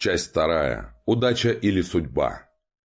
Часть вторая. Удача или судьба.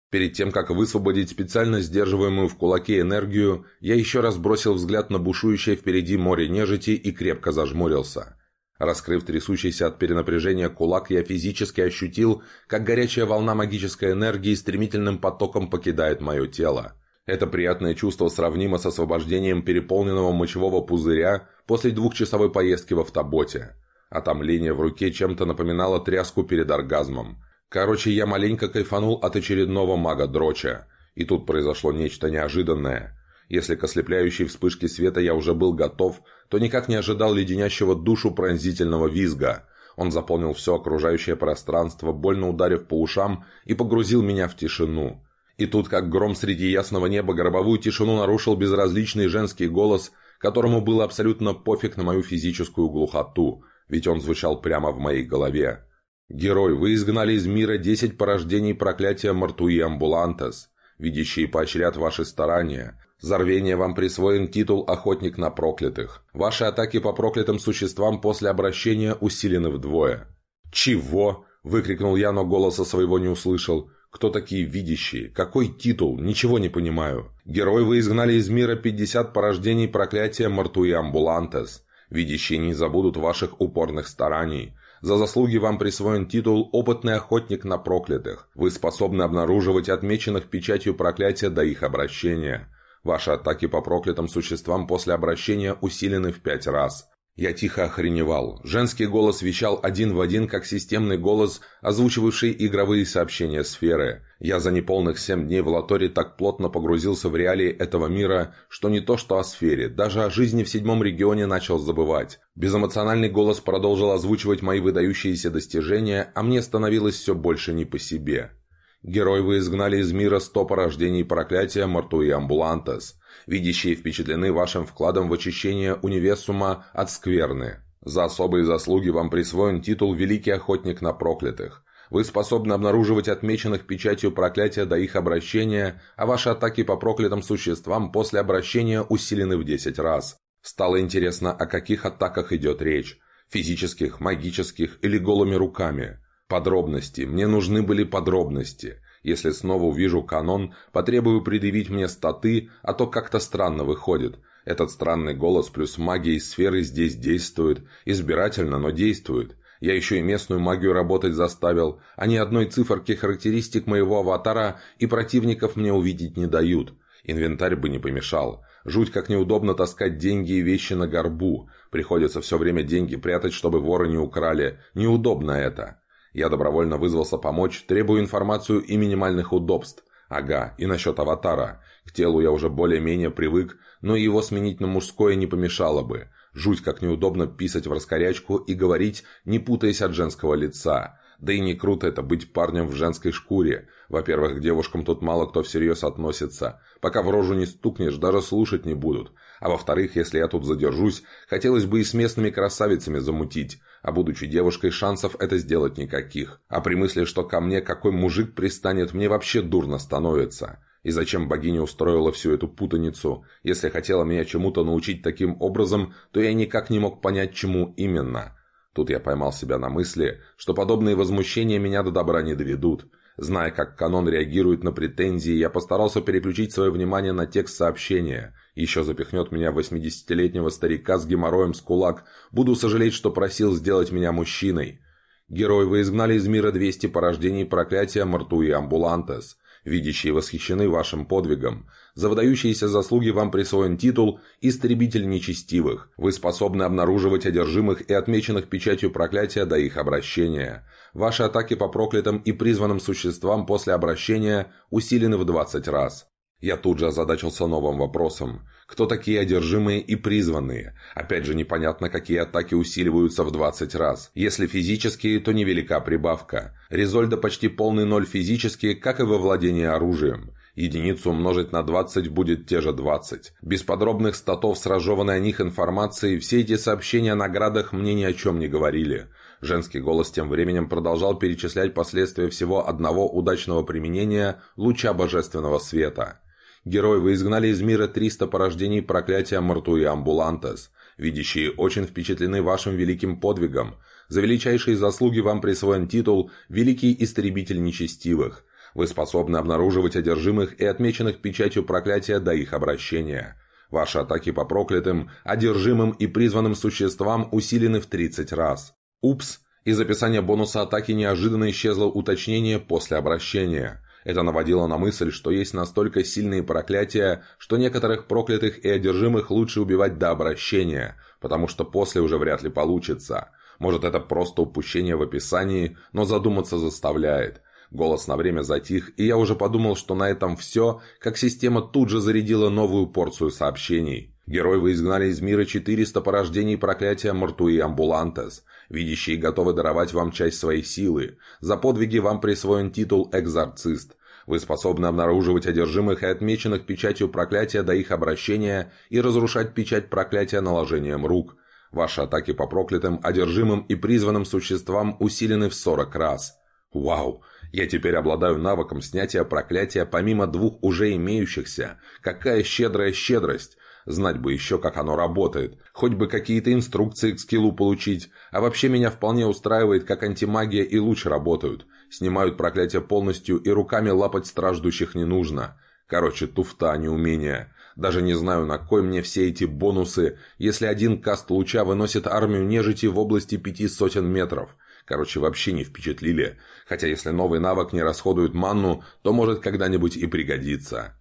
Перед тем, как высвободить специально сдерживаемую в кулаке энергию, я еще раз бросил взгляд на бушующее впереди море нежити и крепко зажмурился. Раскрыв трясущийся от перенапряжения кулак, я физически ощутил, как горячая волна магической энергии стремительным потоком покидает мое тело. Это приятное чувство сравнимо с освобождением переполненного мочевого пузыря после двухчасовой поездки в автоботе. Отомление в руке чем-то напоминало тряску перед оргазмом. Короче, я маленько кайфанул от очередного мага-дроча. И тут произошло нечто неожиданное. Если к ослепляющей вспышке света я уже был готов, то никак не ожидал леденящего душу пронзительного визга. Он заполнил все окружающее пространство, больно ударив по ушам и погрузил меня в тишину. И тут, как гром среди ясного неба, гробовую тишину нарушил безразличный женский голос, которому было абсолютно пофиг на мою физическую глухоту – ведь он звучал прямо в моей голове. «Герой, вы изгнали из мира десять порождений проклятия Мартуи Амбулантес. Видящие поощрят ваши старания. За вам присвоен титул «Охотник на проклятых». Ваши атаки по проклятым существам после обращения усилены вдвое». «Чего?» – выкрикнул я, но голоса своего не услышал. «Кто такие видящие? Какой титул? Ничего не понимаю». «Герой, вы изгнали из мира пятьдесят порождений проклятия Мартуи Амбулантес. Видящие не забудут ваших упорных стараний. За заслуги вам присвоен титул «Опытный охотник на проклятых». Вы способны обнаруживать отмеченных печатью проклятия до их обращения. Ваши атаки по проклятым существам после обращения усилены в пять раз. Я тихо охреневал. Женский голос вещал один в один, как системный голос, озвучивавший игровые сообщения сферы. Я за неполных семь дней в Латоре так плотно погрузился в реалии этого мира, что не то что о сфере, даже о жизни в седьмом регионе начал забывать. Безэмоциональный голос продолжил озвучивать мои выдающиеся достижения, а мне становилось все больше не по себе. Герой вы изгнали из мира сто порождений проклятия Мартуи Амбулантес. Видящие впечатлены вашим вкладом в очищение универсума от скверны. За особые заслуги вам присвоен титул «Великий охотник на проклятых». Вы способны обнаруживать отмеченных печатью проклятия до их обращения, а ваши атаки по проклятым существам после обращения усилены в 10 раз. Стало интересно, о каких атаках идет речь. Физических, магических или голыми руками. Подробности. Мне нужны были подробности. Если снова увижу канон, потребую предъявить мне статы, а то как-то странно выходит. Этот странный голос плюс магия из сферы здесь действует. Избирательно, но действует. Я еще и местную магию работать заставил, а ни одной циферки характеристик моего аватара и противников мне увидеть не дают. Инвентарь бы не помешал. Жуть как неудобно таскать деньги и вещи на горбу. Приходится все время деньги прятать, чтобы воры не украли. Неудобно это. Я добровольно вызвался помочь, требую информацию и минимальных удобств. Ага, и насчет аватара. К телу я уже более-менее привык, но его сменить на мужское не помешало бы. Жуть как неудобно писать в раскорячку и говорить, не путаясь от женского лица. Да и не круто это быть парнем в женской шкуре. Во-первых, к девушкам тут мало кто всерьез относится. Пока в рожу не стукнешь, даже слушать не будут. А во-вторых, если я тут задержусь, хотелось бы и с местными красавицами замутить а будучи девушкой, шансов это сделать никаких. А при мысли, что ко мне какой мужик пристанет, мне вообще дурно становится. И зачем богиня устроила всю эту путаницу? Если хотела меня чему-то научить таким образом, то я никак не мог понять, чему именно. Тут я поймал себя на мысли, что подобные возмущения меня до добра не доведут. Зная, как канон реагирует на претензии, я постарался переключить свое внимание на текст сообщения. Еще запихнет меня 80-летнего старика с геморроем с кулак. Буду сожалеть, что просил сделать меня мужчиной. Герой, вы изгнали из мира 200 порождений проклятия Мартуи Амбулантес. Видящие восхищены вашим подвигом. За выдающиеся заслуги вам присвоен титул «Истребитель нечестивых». Вы способны обнаруживать одержимых и отмеченных печатью проклятия до их обращения. Ваши атаки по проклятым и призванным существам после обращения усилены в 20 раз. Я тут же озадачился новым вопросом. Кто такие одержимые и призванные? Опять же непонятно, какие атаки усиливаются в 20 раз. Если физические, то невелика прибавка. Резольда почти полный ноль физически, как и во владении оружием. Единицу умножить на 20 будет те же 20. Без подробных статов с разжеванной о них информации, все эти сообщения о наградах мне ни о чем не говорили. Женский голос тем временем продолжал перечислять последствия всего одного удачного применения луча божественного света. Герой, вы изгнали из мира 300 порождений проклятия Мартуи Амбулантес. Видящие очень впечатлены вашим великим подвигом. За величайшие заслуги вам присвоен титул «Великий истребитель нечестивых». Вы способны обнаруживать одержимых и отмеченных печатью проклятия до их обращения. Ваши атаки по проклятым, одержимым и призванным существам усилены в 30 раз. Упс, из описания бонуса атаки неожиданно исчезло уточнение после обращения. Это наводило на мысль, что есть настолько сильные проклятия, что некоторых проклятых и одержимых лучше убивать до обращения, потому что после уже вряд ли получится. Может это просто упущение в описании, но задуматься заставляет. Голос на время затих, и я уже подумал, что на этом все, как система тут же зарядила новую порцию сообщений. Герой вы изгнали из мира 400 порождений проклятия Мортуи Амбулантес. Видящие готовы даровать вам часть своей силы. За подвиги вам присвоен титул «Экзорцист». Вы способны обнаруживать одержимых и отмеченных печатью проклятия до их обращения и разрушать печать проклятия наложением рук. Ваши атаки по проклятым, одержимым и призванным существам усилены в 40 раз. Вау! Я теперь обладаю навыком снятия проклятия помимо двух уже имеющихся. Какая щедрая щедрость! Знать бы еще, как оно работает. Хоть бы какие-то инструкции к скиллу получить. А вообще меня вполне устраивает, как антимагия и луч работают. Снимают проклятие полностью, и руками лапать страждущих не нужно. Короче, туфта, а не умение. Даже не знаю, на кой мне все эти бонусы, если один каст луча выносит армию нежити в области пяти сотен метров. Короче, вообще не впечатлили. Хотя если новый навык не расходует манну, то может когда-нибудь и пригодится.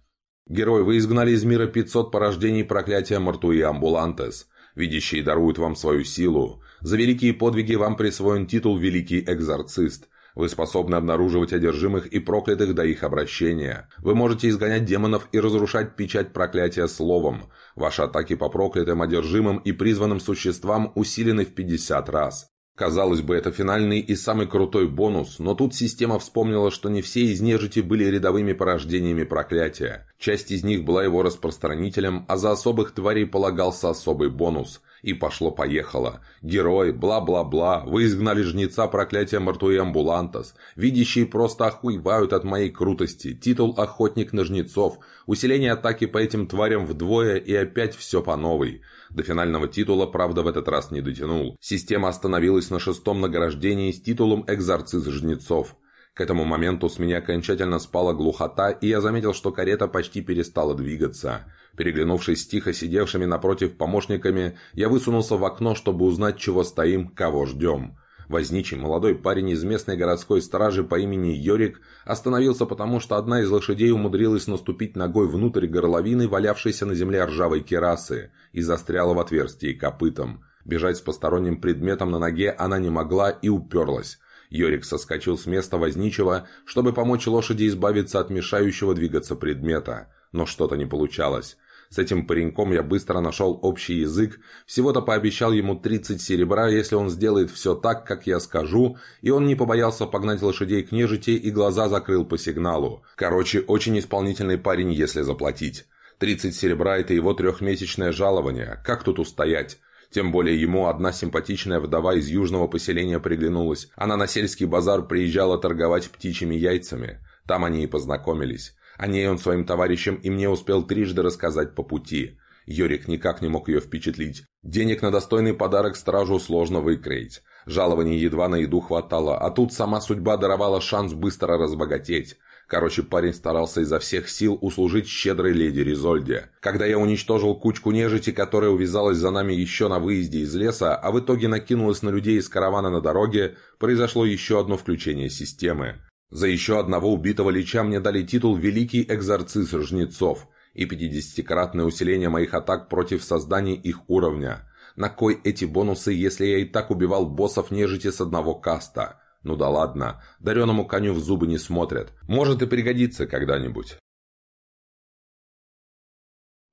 Герой, вы изгнали из мира 500 порождений проклятия Мартуи Амбулантес. Видящие даруют вам свою силу. За великие подвиги вам присвоен титул «Великий Экзорцист». Вы способны обнаруживать одержимых и проклятых до их обращения. Вы можете изгонять демонов и разрушать печать проклятия словом. Ваши атаки по проклятым, одержимым и призванным существам усилены в 50 раз. Казалось бы, это финальный и самый крутой бонус, но тут система вспомнила, что не все из нежити были рядовыми порождениями проклятия. Часть из них была его распространителем, а за особых тварей полагался особый бонус – и пошло-поехало. Герой, бла-бла-бла, вы изгнали жнеца проклятия Мартуи Амбулантас. Видящие просто охуевают от моей крутости. Титул «Охотник на жнецов». Усиление атаки по этим тварям вдвое и опять все по новой. До финального титула, правда, в этот раз не дотянул. Система остановилась на шестом награждении с титулом «Экзорциз жнецов». К этому моменту с меня окончательно спала глухота, и я заметил, что карета почти перестала двигаться. Переглянувшись с тихо сидевшими напротив помощниками, я высунулся в окно, чтобы узнать, чего стоим, кого ждем. Возничий молодой парень из местной городской стражи по имени Йорик остановился потому, что одна из лошадей умудрилась наступить ногой внутрь горловины, валявшейся на земле ржавой керасы, и застряла в отверстии копытом. Бежать с посторонним предметом на ноге она не могла и уперлась. Йорик соскочил с места возничего, чтобы помочь лошади избавиться от мешающего двигаться предмета. Но что-то не получалось. С этим пареньком я быстро нашел общий язык, всего-то пообещал ему 30 серебра, если он сделает все так, как я скажу, и он не побоялся погнать лошадей к нежити и глаза закрыл по сигналу. Короче, очень исполнительный парень, если заплатить. 30 серебра – это его трехмесячное жалование, как тут устоять? Тем более ему одна симпатичная вдова из южного поселения приглянулась. Она на сельский базар приезжала торговать птичьими яйцами. Там они и познакомились. О ней он своим товарищам и мне успел трижды рассказать по пути. Йорик никак не мог ее впечатлить. Денег на достойный подарок стражу сложно выкроить. Жалований едва на еду хватало, а тут сама судьба даровала шанс быстро разбогатеть. Короче, парень старался изо всех сил услужить щедрой леди Ризольде. Когда я уничтожил кучку нежити, которая увязалась за нами еще на выезде из леса, а в итоге накинулась на людей из каравана на дороге, произошло еще одно включение системы. За еще одного убитого лича мне дали титул «Великий экзорцист жнецов» и 50-кратное усиление моих атак против создания их уровня. На кой эти бонусы, если я и так убивал боссов нежити с одного каста? Ну да ладно, дареному коню в зубы не смотрят. Может и пригодится когда-нибудь.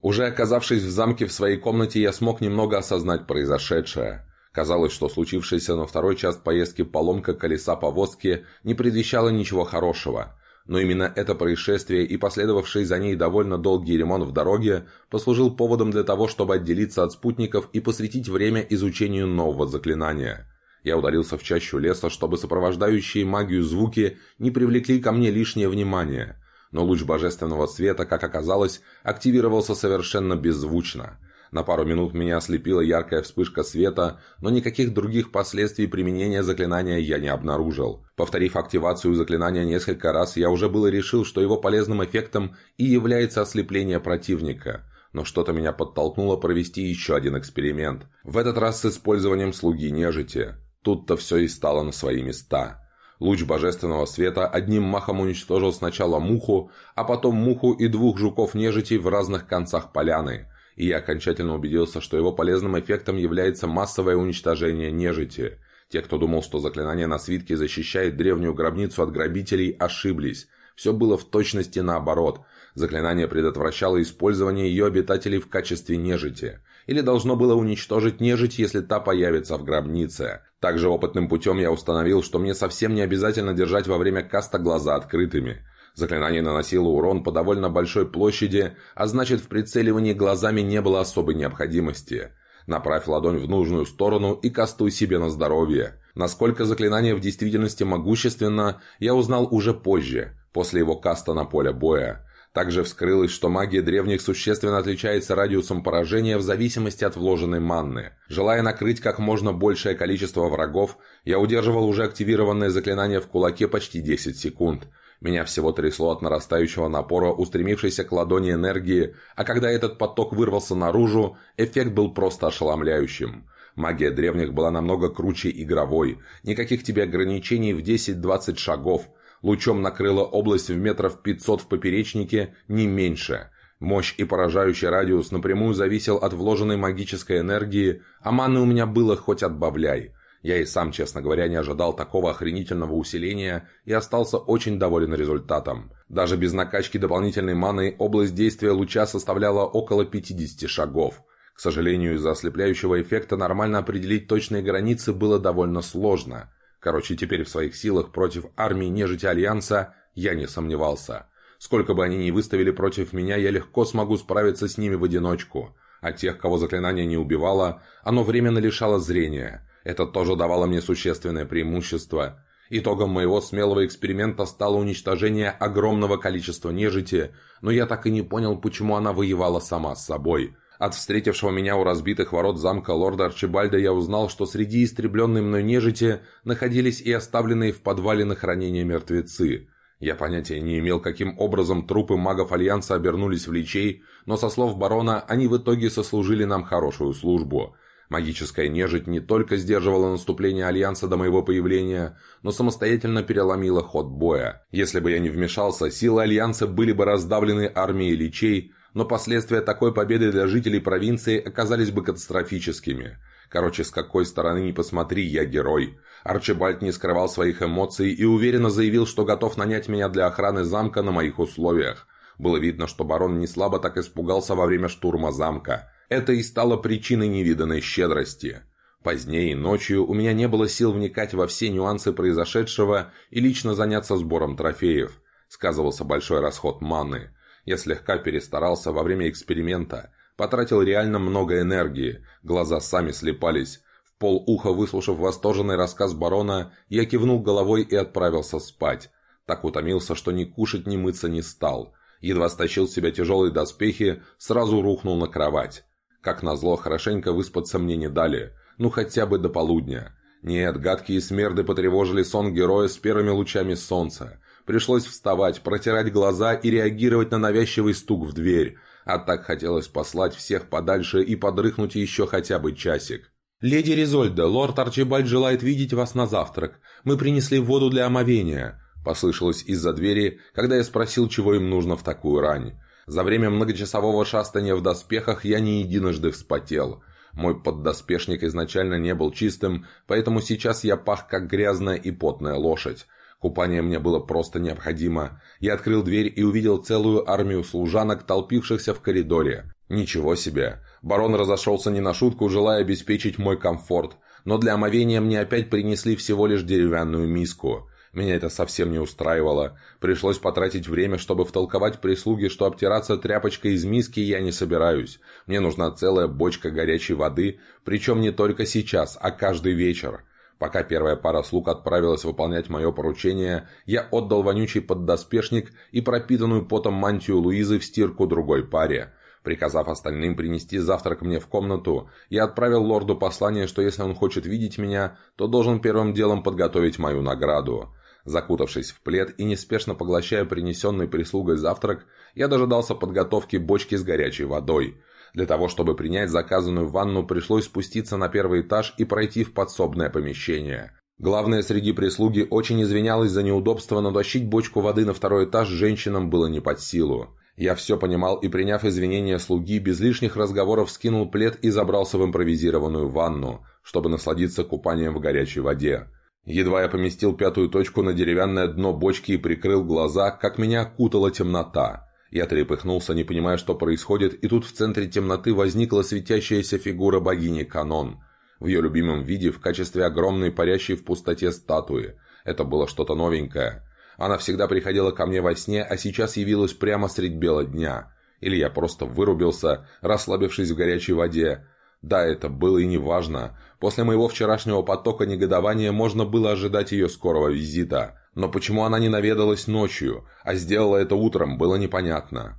Уже оказавшись в замке в своей комнате, я смог немного осознать произошедшее. Казалось, что случившаяся на второй час поездки поломка колеса повозки не предвещала ничего хорошего. Но именно это происшествие и последовавший за ней довольно долгий ремонт в дороге послужил поводом для того, чтобы отделиться от спутников и посвятить время изучению нового заклинания. Я удалился в чащу леса, чтобы сопровождающие магию звуки не привлекли ко мне лишнее внимание. Но луч божественного света, как оказалось, активировался совершенно беззвучно – На пару минут меня ослепила яркая вспышка света, но никаких других последствий применения заклинания я не обнаружил. Повторив активацию заклинания несколько раз, я уже было решил, что его полезным эффектом и является ослепление противника. Но что-то меня подтолкнуло провести еще один эксперимент. В этот раз с использованием слуги нежити. Тут-то все и стало на свои места. Луч божественного света одним махом уничтожил сначала муху, а потом муху и двух жуков-нежитей в разных концах поляны – и я окончательно убедился, что его полезным эффектом является массовое уничтожение нежити. Те, кто думал, что заклинание на свитке защищает древнюю гробницу от грабителей, ошиблись. Все было в точности наоборот. Заклинание предотвращало использование ее обитателей в качестве нежити. Или должно было уничтожить нежить, если та появится в гробнице. Также опытным путем я установил, что мне совсем не обязательно держать во время каста глаза открытыми. Заклинание наносило урон по довольно большой площади, а значит в прицеливании глазами не было особой необходимости. Направь ладонь в нужную сторону и кастуй себе на здоровье. Насколько заклинание в действительности могущественно, я узнал уже позже, после его каста на поле боя. Также вскрылось, что магия древних существенно отличается радиусом поражения в зависимости от вложенной манны. Желая накрыть как можно большее количество врагов, я удерживал уже активированное заклинание в кулаке почти 10 секунд – меня всего трясло от нарастающего напора, устремившейся к ладони энергии, а когда этот поток вырвался наружу, эффект был просто ошеломляющим. Магия древних была намного круче игровой, никаких тебе ограничений в 10-20 шагов. Лучом накрыла область в метров 500 в поперечнике, не меньше. Мощь и поражающий радиус напрямую зависел от вложенной магической энергии, а маны у меня было хоть отбавляй. Я и сам, честно говоря, не ожидал такого охренительного усиления и остался очень доволен результатом. Даже без накачки дополнительной маны область действия луча составляла около 50 шагов. К сожалению, из-за ослепляющего эффекта нормально определить точные границы было довольно сложно. Короче, теперь в своих силах против армии нежити Альянса я не сомневался. Сколько бы они ни выставили против меня, я легко смогу справиться с ними в одиночку. А тех, кого заклинание не убивало, оно временно лишало зрения – это тоже давало мне существенное преимущество. Итогом моего смелого эксперимента стало уничтожение огромного количества нежити, но я так и не понял, почему она воевала сама с собой. От встретившего меня у разбитых ворот замка лорда Арчибальда я узнал, что среди истребленной мной нежити находились и оставленные в подвале на хранение мертвецы. Я понятия не имел, каким образом трупы магов Альянса обернулись в личей, но со слов барона они в итоге сослужили нам хорошую службу. Магическая нежить не только сдерживала наступление Альянса до моего появления, но самостоятельно переломила ход боя. Если бы я не вмешался, силы Альянса были бы раздавлены армией личей, но последствия такой победы для жителей провинции оказались бы катастрофическими. Короче, с какой стороны ни посмотри, я герой. Арчибальд не скрывал своих эмоций и уверенно заявил, что готов нанять меня для охраны замка на моих условиях. Было видно, что барон не слабо так испугался во время штурма замка. Это и стало причиной невиданной щедрости. Позднее, ночью, у меня не было сил вникать во все нюансы произошедшего и лично заняться сбором трофеев. Сказывался большой расход маны. Я слегка перестарался во время эксперимента. Потратил реально много энергии. Глаза сами слепались. В пол уха выслушав восторженный рассказ барона, я кивнул головой и отправился спать. Так утомился, что ни кушать, ни мыться не стал. Едва стащил себя тяжелые доспехи, сразу рухнул на кровать. Как назло, хорошенько выспаться мне не дали. Ну, хотя бы до полудня. Нет, гадкие смерды потревожили сон героя с первыми лучами солнца. Пришлось вставать, протирать глаза и реагировать на навязчивый стук в дверь. А так хотелось послать всех подальше и подрыхнуть еще хотя бы часик. «Леди Ризольда, лорд Арчибальд желает видеть вас на завтрак. Мы принесли воду для омовения», — послышалось из-за двери, когда я спросил, чего им нужно в такую рань. За время многочасового шастания в доспехах я не единожды вспотел. Мой поддоспешник изначально не был чистым, поэтому сейчас я пах как грязная и потная лошадь. Купание мне было просто необходимо. Я открыл дверь и увидел целую армию служанок, толпившихся в коридоре. Ничего себе. Барон разошелся не на шутку, желая обеспечить мой комфорт. Но для омовения мне опять принесли всего лишь деревянную миску. Меня это совсем не устраивало. Пришлось потратить время, чтобы втолковать прислуге, что обтираться тряпочкой из миски я не собираюсь. Мне нужна целая бочка горячей воды, причем не только сейчас, а каждый вечер. Пока первая пара слуг отправилась выполнять мое поручение, я отдал вонючий поддоспешник и пропитанную потом мантию Луизы в стирку другой паре. Приказав остальным принести завтрак мне в комнату, я отправил лорду послание, что если он хочет видеть меня, то должен первым делом подготовить мою награду. Закутавшись в плед и неспешно поглощая принесенный прислугой завтрак, я дожидался подготовки бочки с горячей водой. Для того, чтобы принять заказанную ванну, пришлось спуститься на первый этаж и пройти в подсобное помещение. Главное среди прислуги очень извинялась за неудобство, но тащить бочку воды на второй этаж женщинам было не под силу. Я все понимал и, приняв извинения слуги, без лишних разговоров скинул плед и забрался в импровизированную ванну, чтобы насладиться купанием в горячей воде. Едва я поместил пятую точку на деревянное дно бочки и прикрыл глаза, как меня окутала темнота. Я трепыхнулся, не понимая, что происходит, и тут в центре темноты возникла светящаяся фигура богини Канон. В ее любимом виде, в качестве огромной парящей в пустоте статуи. Это было что-то новенькое. Она всегда приходила ко мне во сне, а сейчас явилась прямо средь бела дня. Или я просто вырубился, расслабившись в горячей воде. Да, это было и не важно. После моего вчерашнего потока негодования можно было ожидать ее скорого визита. Но почему она не наведалась ночью, а сделала это утром, было непонятно.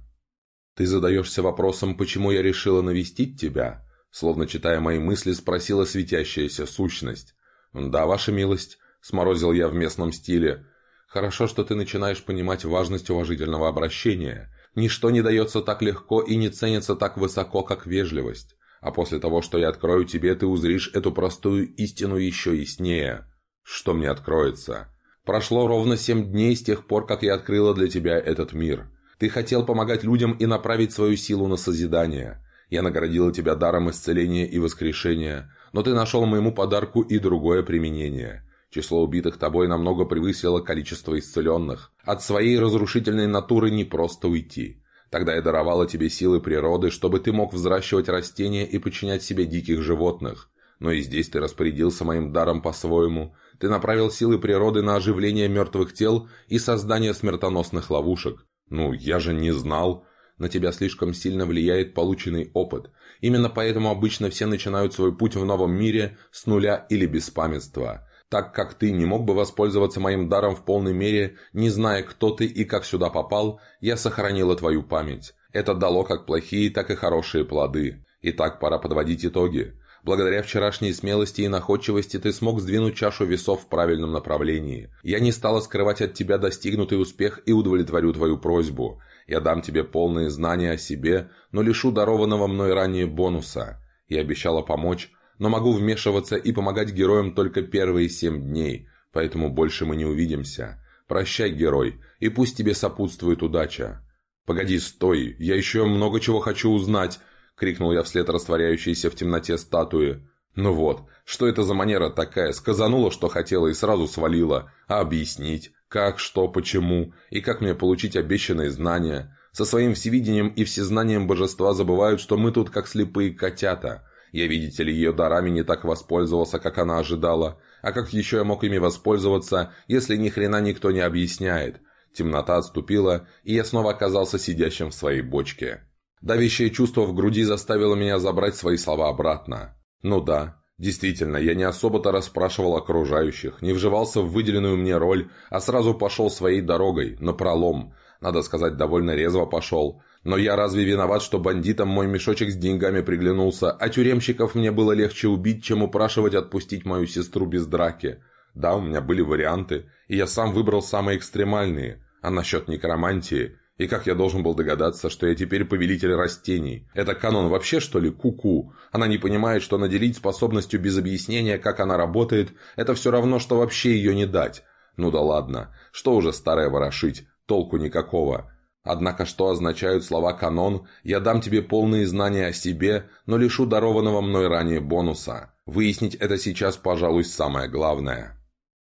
«Ты задаешься вопросом, почему я решила навестить тебя?» Словно читая мои мысли, спросила светящаяся сущность. «Да, ваша милость», — сморозил я в местном стиле. Хорошо, что ты начинаешь понимать важность уважительного обращения. Ничто не дается так легко и не ценится так высоко, как вежливость. А после того, что я открою тебе, ты узришь эту простую истину еще яснее. Что мне откроется? Прошло ровно семь дней с тех пор, как я открыла для тебя этот мир. Ты хотел помогать людям и направить свою силу на созидание. Я наградила тебя даром исцеления и воскрешения, но ты нашел моему подарку и другое применение – Число убитых тобой намного превысило количество исцеленных. От своей разрушительной натуры не просто уйти. Тогда я даровала тебе силы природы, чтобы ты мог взращивать растения и подчинять себе диких животных. Но и здесь ты распорядился моим даром по-своему. Ты направил силы природы на оживление мертвых тел и создание смертоносных ловушек. Ну, я же не знал. На тебя слишком сильно влияет полученный опыт. Именно поэтому обычно все начинают свой путь в новом мире с нуля или без памятства. Так как ты не мог бы воспользоваться моим даром в полной мере, не зная, кто ты и как сюда попал, я сохранила твою память. Это дало как плохие, так и хорошие плоды. Итак, пора подводить итоги. Благодаря вчерашней смелости и находчивости ты смог сдвинуть чашу весов в правильном направлении. Я не стала скрывать от тебя достигнутый успех и удовлетворю твою просьбу. Я дам тебе полные знания о себе, но лишу дарованного мной ранее бонуса. Я обещала помочь, но могу вмешиваться и помогать героям только первые семь дней, поэтому больше мы не увидимся. Прощай, герой, и пусть тебе сопутствует удача». «Погоди, стой, я еще много чего хочу узнать!» — крикнул я вслед растворяющейся в темноте статуи. «Ну вот, что это за манера такая? Сказанула, что хотела, и сразу свалила. А объяснить? Как, что, почему? И как мне получить обещанные знания? Со своим всевидением и всезнанием божества забывают, что мы тут как слепые котята. Я, видите ли, ее дарами не так воспользовался, как она ожидала. А как еще я мог ими воспользоваться, если ни хрена никто не объясняет? Темнота отступила, и я снова оказался сидящим в своей бочке. Давящее чувство в груди заставило меня забрать свои слова обратно. Ну да, действительно, я не особо-то расспрашивал окружающих, не вживался в выделенную мне роль, а сразу пошел своей дорогой, на пролом. Надо сказать, довольно резво пошел. Но я разве виноват, что бандитам мой мешочек с деньгами приглянулся, а тюремщиков мне было легче убить, чем упрашивать отпустить мою сестру без драки? Да, у меня были варианты, и я сам выбрал самые экстремальные. А насчет некромантии... И как я должен был догадаться, что я теперь повелитель растений? Это канон вообще, что ли, куку? -ку? Она не понимает, что наделить способностью без объяснения, как она работает, это все равно, что вообще ее не дать. Ну да ладно, что уже старое ворошить, толку никакого. Однако что означают слова «канон»? Я дам тебе полные знания о себе, но лишу дарованного мной ранее бонуса. Выяснить это сейчас, пожалуй, самое главное.